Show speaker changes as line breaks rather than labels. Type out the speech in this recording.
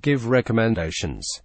Give recommendations.